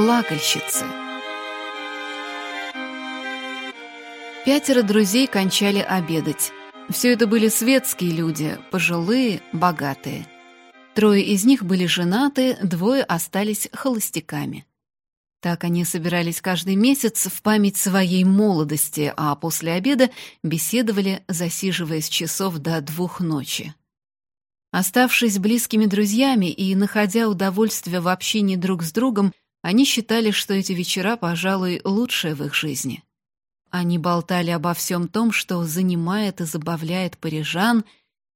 Плакальщицы. Пятеро друзей кончали обедать. Все это были светские люди, пожилые, богатые. Трое из них были женаты, двое остались холостяками. Так они собирались каждый месяц в память своей молодости, а после обеда беседовали, засиживаясь часов до двух ночи. Оставшись близкими друзьями и находя удовольствие в общении друг с другом, они считали, что эти вечера, пожалуй, лучшие в их жизни. Они болтали обо всем том, что занимает и забавляет парижан,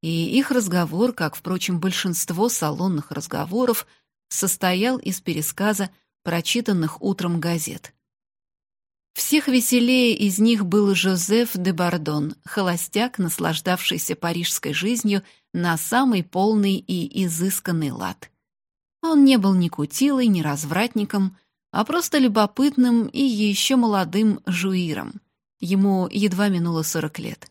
и их разговор, как, впрочем, большинство салонных разговоров, состоял из пересказа прочитанных утром газет. Всех веселее из них был Жозеф де Бардон, холостяк, наслаждавшийся парижской жизнью на самый полный и изысканный лад. Он не был ни кутилой, ни развратником, а просто любопытным и еще молодым жуиром. Ему едва минуло сорок лет.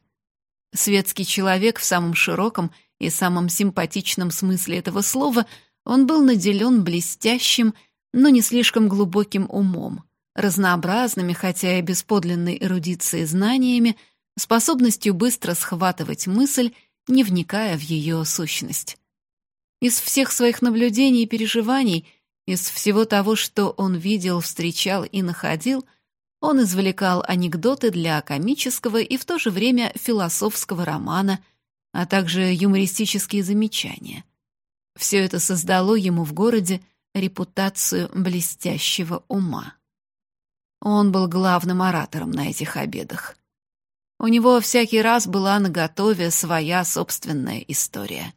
Светский человек в самом широком и самом симпатичном смысле этого слова, он был наделен блестящим, но не слишком глубоким умом, разнообразными, хотя и без подлинной эрудиции знаниями, способностью быстро схватывать мысль, не вникая в ее сущность. Из всех своих наблюдений и переживаний, из всего того, что он видел, встречал и находил, он извлекал анекдоты для комического и в то же время философского романа, а также юмористические замечания. Все это создало ему в городе репутацию блестящего ума. Он был главным оратором на этих обедах. У него всякий раз была наготове своя собственная история.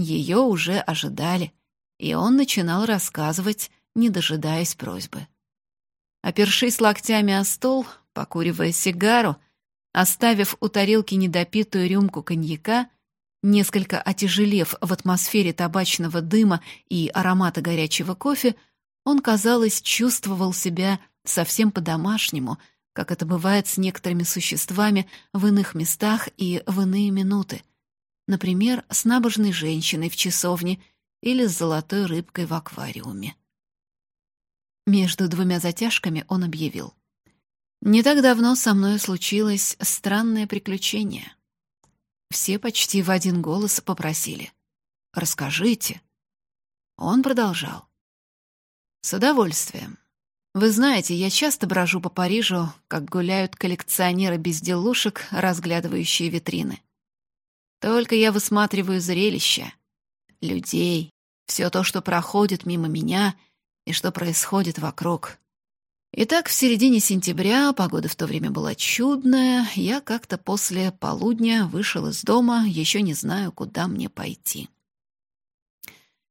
Ее уже ожидали, и он начинал рассказывать, не дожидаясь просьбы. Опершись локтями о стол, покуривая сигару, оставив у тарелки недопитую рюмку коньяка, Несколько отяжелев в атмосфере табачного дыма и аромата горячего кофе, он, казалось, чувствовал себя совсем по-домашнему, как это бывает с некоторыми существами в иных местах и в иные минуты. Например, с набожной женщиной в часовне или с золотой рыбкой в аквариуме. Между двумя затяжками он объявил. «Не так давно со мной случилось странное приключение». Все почти в один голос попросили. «Расскажите». Он продолжал. «С удовольствием. Вы знаете, я часто брожу по Парижу, как гуляют коллекционеры безделушек, разглядывающие витрины. Только я высматриваю зрелища, людей, все то, что проходит мимо меня и что происходит вокруг. Итак, в середине сентября, погода в то время была чудная, я как-то после полудня вышел из дома, еще не знаю, куда мне пойти.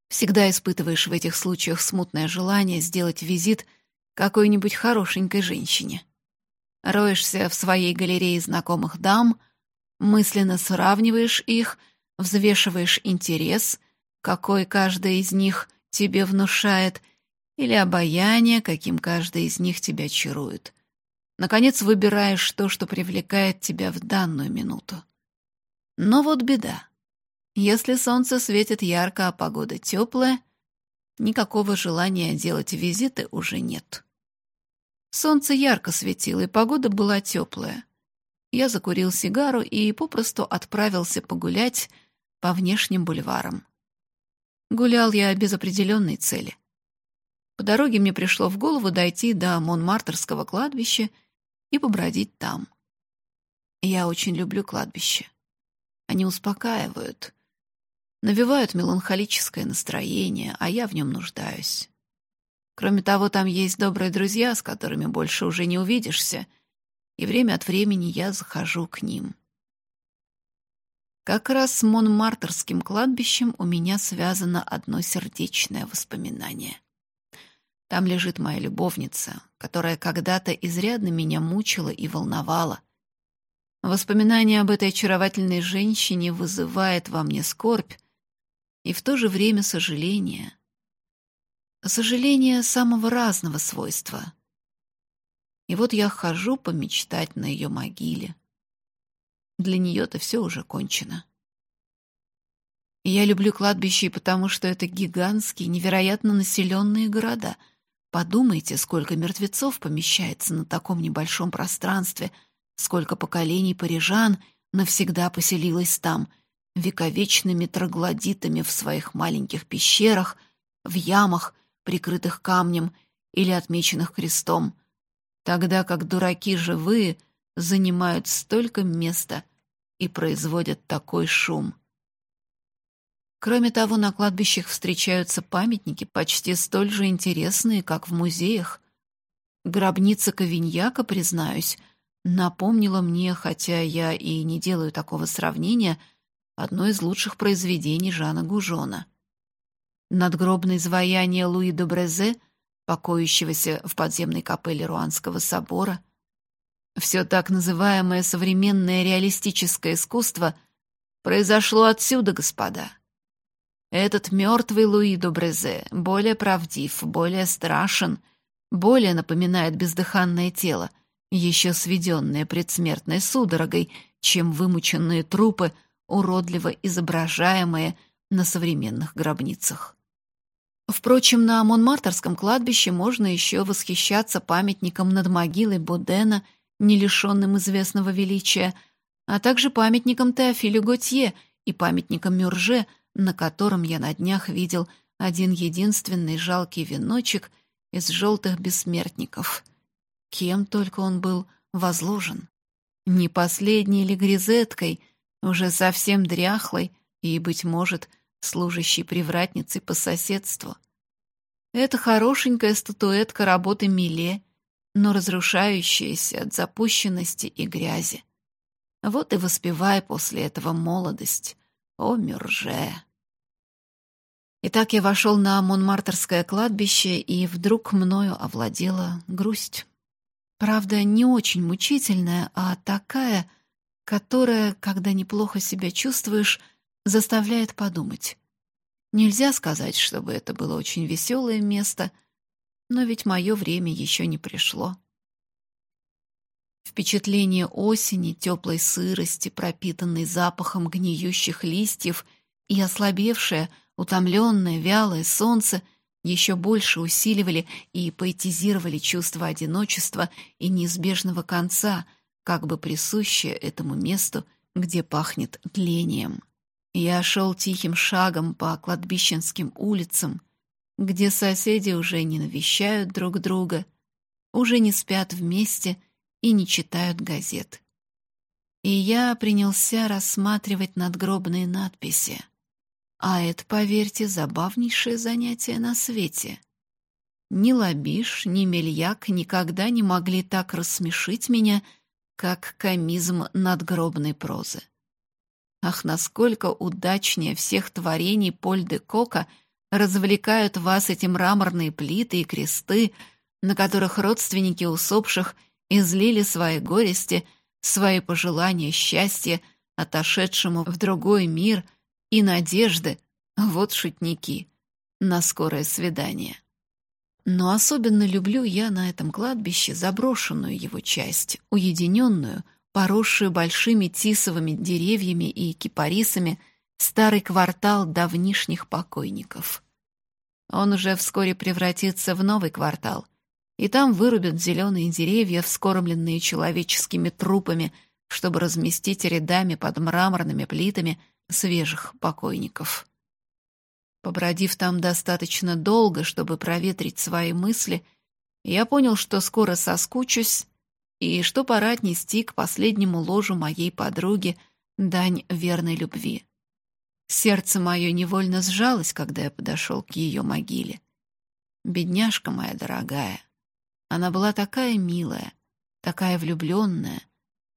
Всегда испытываешь в этих случаях смутное желание сделать визит какой-нибудь хорошенькой женщине. Роешься в своей галерее знакомых дам, мысленно сравниваешь их, взвешиваешь интерес, какой каждая из них тебе внушает — или обаяние, каким каждый из них тебя чарует. Наконец выбираешь то, что привлекает тебя в данную минуту. Но вот беда. Если солнце светит ярко, а погода теплая, никакого желания делать визиты уже нет. Солнце ярко светило, и погода была теплая. Я закурил сигару и попросту отправился погулять по внешним бульварам. Гулял я без определенной цели — по дороге мне пришло в голову дойти до Монмартерского кладбища и побродить там. Я очень люблю кладбища. Они успокаивают, навевают меланхолическое настроение, а я в нем нуждаюсь. Кроме того, там есть добрые друзья, с которыми больше уже не увидишься, и время от времени я захожу к ним. Как раз с Монмартерским кладбищем у меня связано одно сердечное воспоминание — там лежит моя любовница, которая когда-то изрядно меня мучила и волновала. Воспоминание об этой очаровательной женщине вызывает во мне скорбь и в то же время сожаление. Сожаление самого разного свойства. И вот я хожу помечтать на ее могиле. Для нее-то все уже кончено. И я люблю кладбища, потому что это гигантские, невероятно населенные города — Подумайте, сколько мертвецов помещается на таком небольшом пространстве, сколько поколений парижан навсегда поселилось там, вековечными троглодитами в своих маленьких пещерах, в ямах, прикрытых камнем или отмеченных крестом, тогда как дураки живые занимают столько места и производят такой шум. Кроме того, на кладбищах встречаются памятники, почти столь же интересные, как в музеях. Гробница Ковиньяка, признаюсь, напомнила мне, хотя я и не делаю такого сравнения, одно из лучших произведений Жана Гужона. Надгробное изваяние Луи де Брезе, покоящегося в подземной капелле Руанского собора. Все так называемое современное реалистическое искусство произошло отсюда, господа. Этот мертвый Луи Добрезе более правдив, более страшен, более напоминает бездыханное тело, еще сведенное предсмертной судорогой, чем вымученные трупы, уродливо изображаемые на современных гробницах. Впрочем, на Монмартерском кладбище можно еще восхищаться памятником над могилой Бодена, не лишенным известного величия, а также памятником Теофилю Готье и памятником Мюрже — на котором я на днях видел один единственный жалкий веночек из желтых бессмертников. Кем только он был возложен. Не последней ли грезеткой, уже совсем дряхлой и, быть может, служащей привратницей по соседству. Это хорошенькая статуэтка работы Миле, но разрушающаяся от запущенности и грязи. Вот и воспевай после этого молодость, о Мюрже. Итак, я вошел на Монмартерское кладбище, и вдруг мною овладела грусть. Правда, не очень мучительная, а такая, которая, когда неплохо себя чувствуешь, заставляет подумать. Нельзя сказать, чтобы это было очень веселое место, но ведь мое время еще не пришло. Впечатление осени, теплой сырости, пропитанной запахом гниющих листьев и ослабевшее — Утомленное, вялое солнце еще больше усиливали и поэтизировали чувство одиночества и неизбежного конца, как бы присущее этому месту, где пахнет тлением. Я шел тихим шагом по кладбищенским улицам, где соседи уже не навещают друг друга, уже не спят вместе и не читают газет. И я принялся рассматривать надгробные надписи — а это, поверьте, забавнейшее занятие на свете. Ни Лабиш, ни Мельяк никогда не могли так рассмешить меня, как комизм надгробной прозы. Ах, насколько удачнее всех творений Поль де Кока развлекают вас эти мраморные плиты и кресты, на которых родственники усопших излили свои горести, свои пожелания счастья отошедшему в другой мир — и надежды, вот шутники, на скорое свидание. Но особенно люблю я на этом кладбище заброшенную его часть, уединенную, поросшую большими тисовыми деревьями и кипарисами, старый квартал давнишних покойников. Он уже вскоре превратится в новый квартал, и там вырубят зеленые деревья, вскормленные человеческими трупами, чтобы разместить рядами под мраморными плитами — свежих покойников. Побродив там достаточно долго, чтобы проветрить свои мысли, я понял, что скоро соскучусь и что пора отнести к последнему ложу моей подруги дань верной любви. Сердце мое невольно сжалось, когда я подошел к ее могиле. Бедняжка моя дорогая. Она была такая милая, такая влюбленная,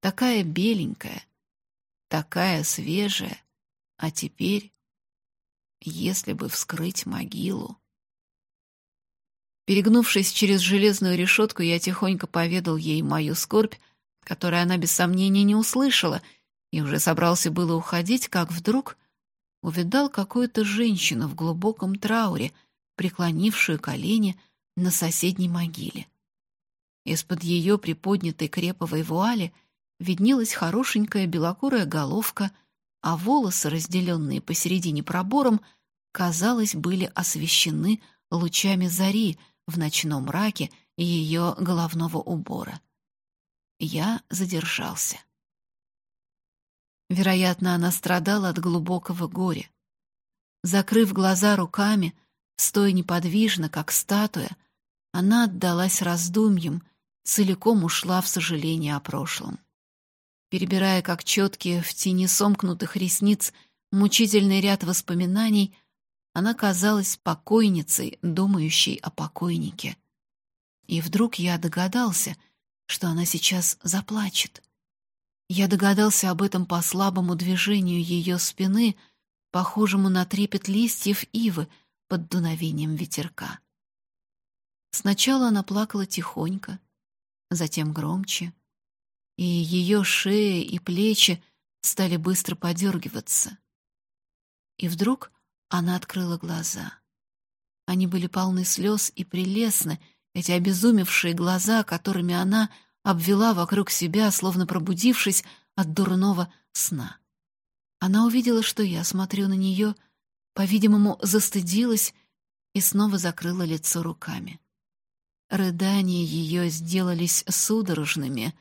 такая беленькая, такая свежая, а теперь, если бы вскрыть могилу... Перегнувшись через железную решетку, я тихонько поведал ей мою скорбь, которую она без сомнения не услышала, и уже собрался было уходить, как вдруг увидал какую-то женщину в глубоком трауре, преклонившую колени на соседней могиле. Из-под ее приподнятой креповой вуали виднелась хорошенькая белокурая головка — а волосы, разделенные посередине пробором, казалось, были освещены лучами зари, в ночном мраке ее головного убора. Я задержался. Вероятно, она страдала от глубокого горя. Закрыв глаза руками, стоя неподвижно, как статуя, она отдалась раздумьям, целиком ушла в сожаление о прошлом. Перебирая, как четкие в тени сомкнутых ресниц, мучительный ряд воспоминаний, она казалась покойницей, думающей о покойнике. И вдруг я догадался, что она сейчас заплачет. Я догадался об этом по слабому движению ее спины, похожему на трепет листьев ивы под дуновением ветерка. Сначала она плакала тихонько, затем громче, и ее шея и плечи стали быстро подергиваться. И вдруг она открыла глаза. Они были полны слез и прелестны, эти обезумевшие глаза, которыми она обвела вокруг себя, словно пробудившись от дурного сна. Она увидела, что я смотрю на нее, по-видимому, застыдилась и снова закрыла лицо руками. Рыдания ее сделались судорожными,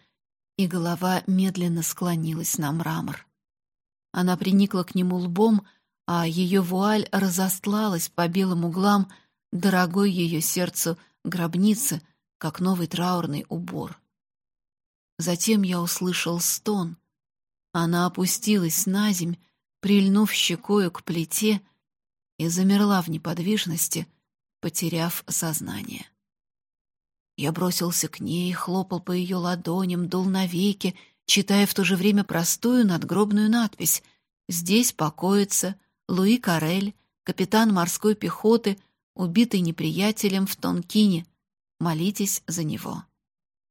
и голова медленно склонилась на мрамор. Она приникла к нему лбом, а ее вуаль разостлалась по белым углам дорогой ее сердцу гробницы, как новый траурный убор. Затем я услышал стон. Она опустилась на земь, прильнув щекою к плите, и замерла в неподвижности, потеряв сознание. Я бросился к ней, хлопал по ее ладоням, дул навеки, читая в то же время простую надгробную надпись «Здесь покоится Луи Карель, капитан морской пехоты, убитый неприятелем в Тонкине. Молитесь за него».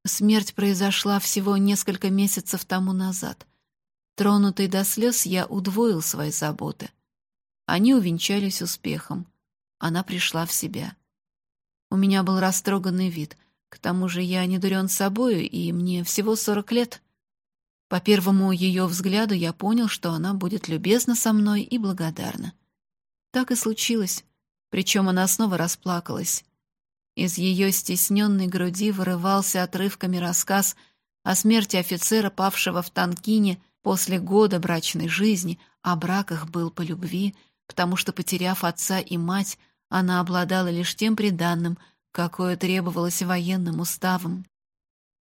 Смерть произошла всего несколько месяцев тому назад. Тронутый до слез, я удвоил свои заботы. Они увенчались успехом. Она пришла в себя. У меня был растроганный вид. К тому же я не дурен собою, и мне всего сорок лет. По первому ее взгляду я понял, что она будет любезна со мной и благодарна. Так и случилось. Причем она снова расплакалась. Из ее стесненной груди вырывался отрывками рассказ о смерти офицера, павшего в Танкине после года брачной жизни, о браках был по любви, потому что, потеряв отца и мать, она обладала лишь тем приданным, какое требовалось военным уставом.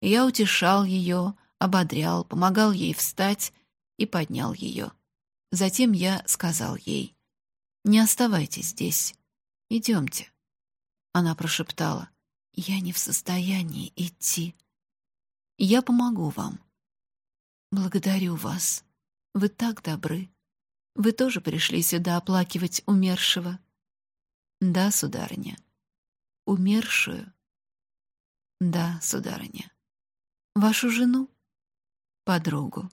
Я утешал ее, ободрял, помогал ей встать и поднял ее. Затем я сказал ей, «Не оставайтесь здесь, идемте». Она прошептала. «Я не в состоянии идти. Я помогу вам. Благодарю вас. Вы так добры. Вы тоже пришли сюда оплакивать умершего?» «Да, сударыня». «Умершую?» «Да, сударыня». «Вашу жену?» «Подругу».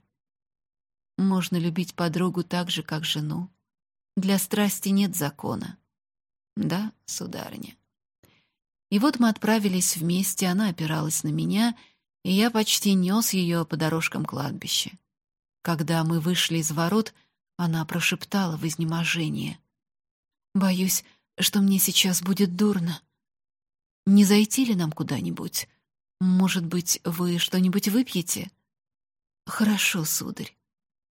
«Можно любить подругу так же, как жену. Для страсти нет закона». «Да, сударыня». И вот мы отправились вместе, она опиралась на меня, и я почти нес ее по дорожкам кладбища. Когда мы вышли из ворот, она прошептала в изнеможении. «Боюсь, что мне сейчас будет дурно. Не зайти ли нам куда-нибудь? Может быть, вы что-нибудь выпьете?» «Хорошо, сударь».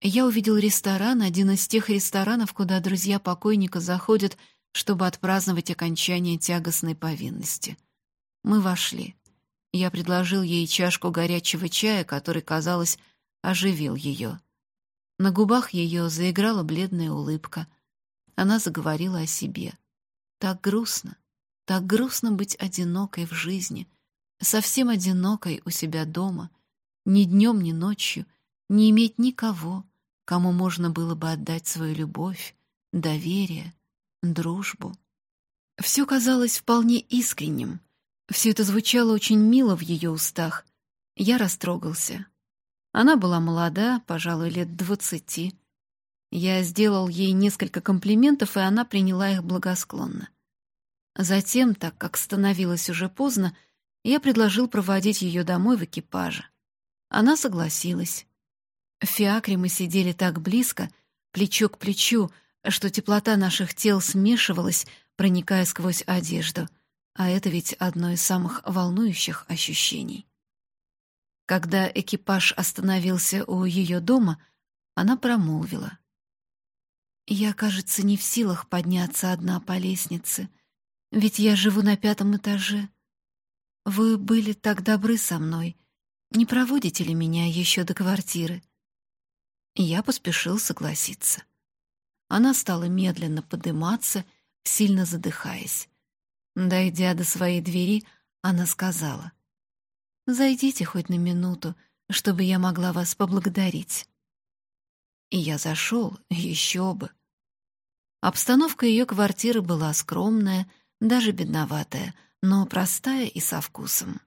Я увидел ресторан, один из тех ресторанов, куда друзья покойника заходят — чтобы отпраздновать окончание тягостной повинности. Мы вошли. Я предложил ей чашку горячего чая, который, казалось, оживил ее. На губах ее заиграла бледная улыбка. Она заговорила о себе. Так грустно, так грустно быть одинокой в жизни, совсем одинокой у себя дома, ни днем, ни ночью, не иметь никого, кому можно было бы отдать свою любовь, доверие, дружбу. Все казалось вполне искренним. Все это звучало очень мило в ее устах. Я растрогался. Она была молода, пожалуй, лет двадцати. Я сделал ей несколько комплиментов, и она приняла их благосклонно. Затем, так как становилось уже поздно, я предложил проводить ее домой в экипаже. Она согласилась. В фиакре мы сидели так близко, плечо к плечу, что теплота наших тел смешивалась, проникая сквозь одежду. А это ведь одно из самых волнующих ощущений. Когда экипаж остановился у ее дома, она промолвила. «Я, кажется, не в силах подняться одна по лестнице, ведь я живу на пятом этаже. Вы были так добры со мной. Не проводите ли меня еще до квартиры?» Я поспешил согласиться. Она стала медленно подниматься, сильно задыхаясь. Дойдя до своей двери, она сказала, «Зайдите хоть на минуту, чтобы я могла вас поблагодарить». И я зашел, еще бы. Обстановка ее квартиры была скромная, даже бедноватая, но простая и со вкусом.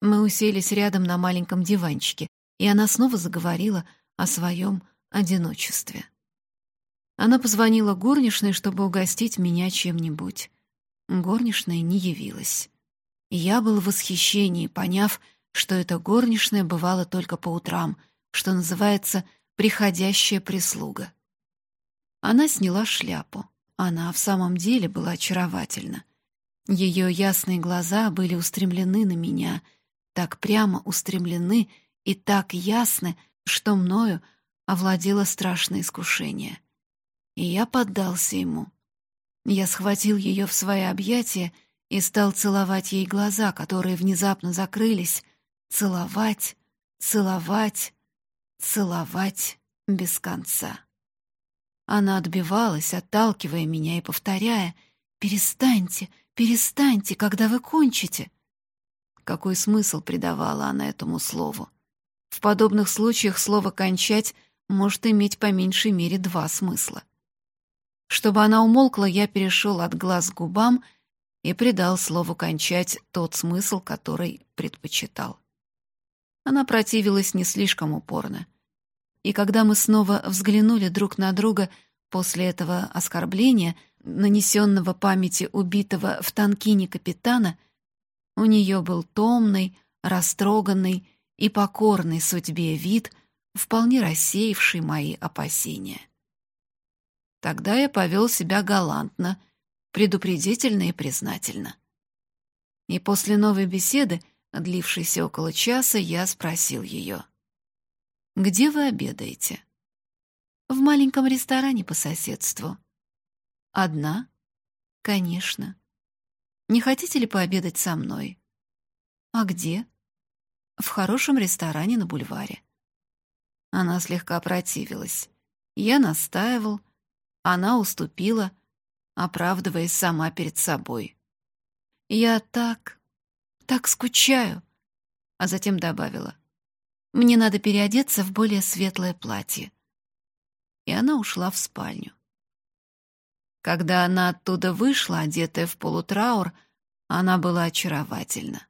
Мы уселись рядом на маленьком диванчике, и она снова заговорила о своем одиночестве. Она позвонила горничной, чтобы угостить меня чем-нибудь. Горничная не явилась. Я был в восхищении, поняв, что эта горничная бывала только по утрам, что называется «приходящая прислуга». Она сняла шляпу. Она в самом деле была очаровательна. Ее ясные глаза были устремлены на меня, так прямо устремлены и так ясны, что мною овладело страшное искушение — и я поддался ему. Я схватил ее в свои объятия и стал целовать ей глаза, которые внезапно закрылись, целовать, целовать, целовать без конца. Она отбивалась, отталкивая меня и повторяя «Перестаньте, перестаньте, когда вы кончите». Какой смысл придавала она этому слову? В подобных случаях слово «кончать» может иметь по меньшей мере два смысла. Чтобы она умолкла, я перешел от глаз к губам и придал слову «кончать» тот смысл, который предпочитал. Она противилась не слишком упорно. И когда мы снова взглянули друг на друга после этого оскорбления, нанесенного памяти убитого в танкине капитана, у нее был томный, растроганный и покорный судьбе вид, вполне рассеявший мои опасения. Тогда я повел себя галантно, предупредительно и признательно. И после новой беседы, длившейся около часа, я спросил ее. «Где вы обедаете?» «В маленьком ресторане по соседству». «Одна?» «Конечно». «Не хотите ли пообедать со мной?» «А где?» «В хорошем ресторане на бульваре». Она слегка противилась. Я настаивал, она уступила, оправдываясь сама перед собой. «Я так, так скучаю», а затем добавила. «Мне надо переодеться в более светлое платье». И она ушла в спальню. Когда она оттуда вышла, одетая в полутраур, она была очаровательна.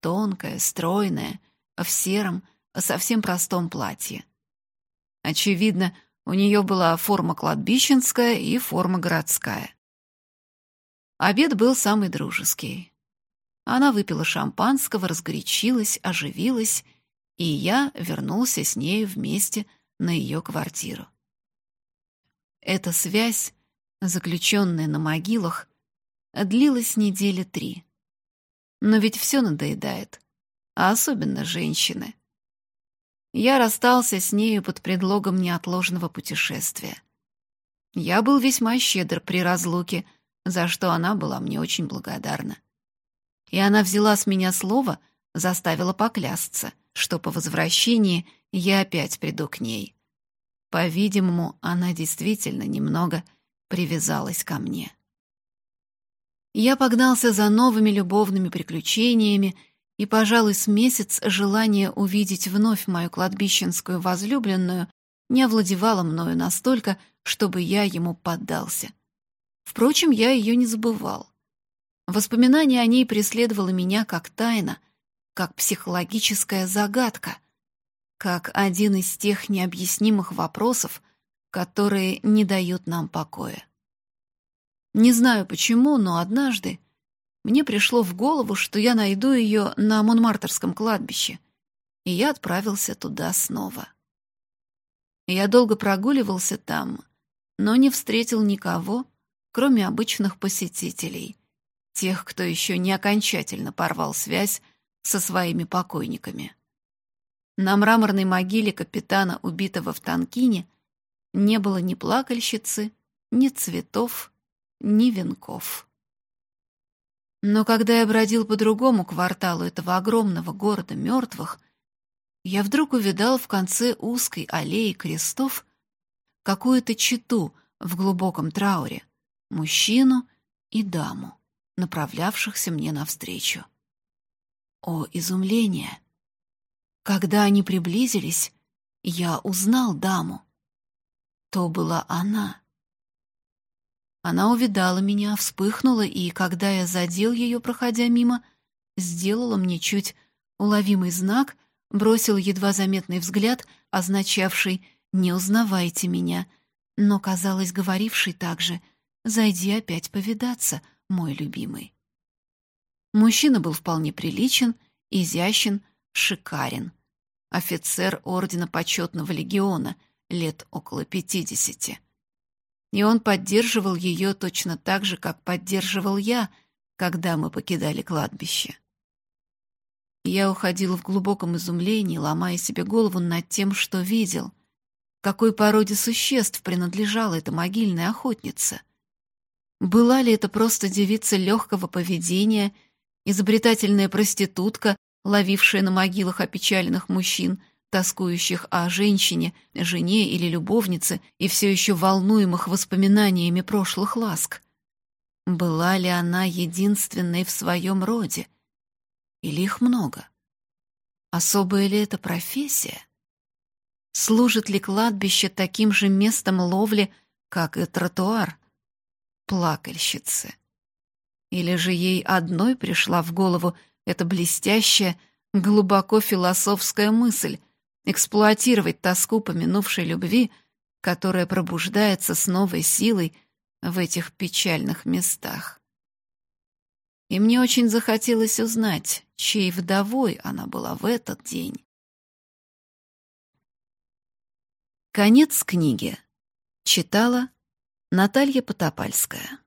Тонкая, стройная, в сером, совсем простом платье. Очевидно, у нее была форма кладбищенская и форма городская. Обед был самый дружеский. Она выпила шампанского, разгорячилась, оживилась, и я вернулся с ней вместе на ее квартиру. Эта связь, заключенная на могилах, длилась недели три. Но ведь все надоедает, а особенно женщины я расстался с нею под предлогом неотложного путешествия. Я был весьма щедр при разлуке, за что она была мне очень благодарна. И она взяла с меня слово, заставила поклясться, что по возвращении я опять приду к ней. По-видимому, она действительно немного привязалась ко мне. Я погнался за новыми любовными приключениями и, пожалуй, с месяц желание увидеть вновь мою кладбищенскую возлюбленную не овладевало мною настолько, чтобы я ему поддался. Впрочем, я ее не забывал. Воспоминание о ней преследовало меня как тайна, как психологическая загадка, как один из тех необъяснимых вопросов, которые не дают нам покоя. Не знаю почему, но однажды мне пришло в голову, что я найду ее на Монмартерском кладбище, и я отправился туда снова. Я долго прогуливался там, но не встретил никого, кроме обычных посетителей, тех, кто еще не окончательно порвал связь со своими покойниками. На мраморной могиле капитана, убитого в Танкине, не было ни плакальщицы, ни цветов, ни венков. Но когда я бродил по другому кварталу этого огромного города мертвых, я вдруг увидал в конце узкой аллеи крестов какую-то читу в глубоком трауре, мужчину и даму, направлявшихся мне навстречу. О, изумление! Когда они приблизились, я узнал даму. То была она. Она увидала меня, вспыхнула, и, когда я задел ее, проходя мимо, сделала мне чуть уловимый знак, бросил едва заметный взгляд, означавший «не узнавайте меня», но, казалось, говоривший также «зайди опять повидаться, мой любимый». Мужчина был вполне приличен, изящен, шикарен. Офицер Ордена Почетного Легиона, лет около пятидесяти. И он поддерживал ее точно так же, как поддерживал я, когда мы покидали кладбище. Я уходил в глубоком изумлении, ломая себе голову над тем, что видел. Какой породе существ принадлежала эта могильная охотница? Была ли это просто девица легкого поведения, изобретательная проститутка, ловившая на могилах опечаленных мужчин, тоскующих о женщине, жене или любовнице и все еще волнуемых воспоминаниями прошлых ласк? Была ли она единственной в своем роде? Или их много? Особая ли это профессия? Служит ли кладбище таким же местом ловли, как и тротуар? Плакальщицы. Или же ей одной пришла в голову эта блестящая, глубоко философская мысль эксплуатировать тоску по минувшей любви, которая пробуждается с новой силой в этих печальных местах. И мне очень захотелось узнать, чьей вдовой она была в этот день. Конец книги. Читала Наталья Потопальская.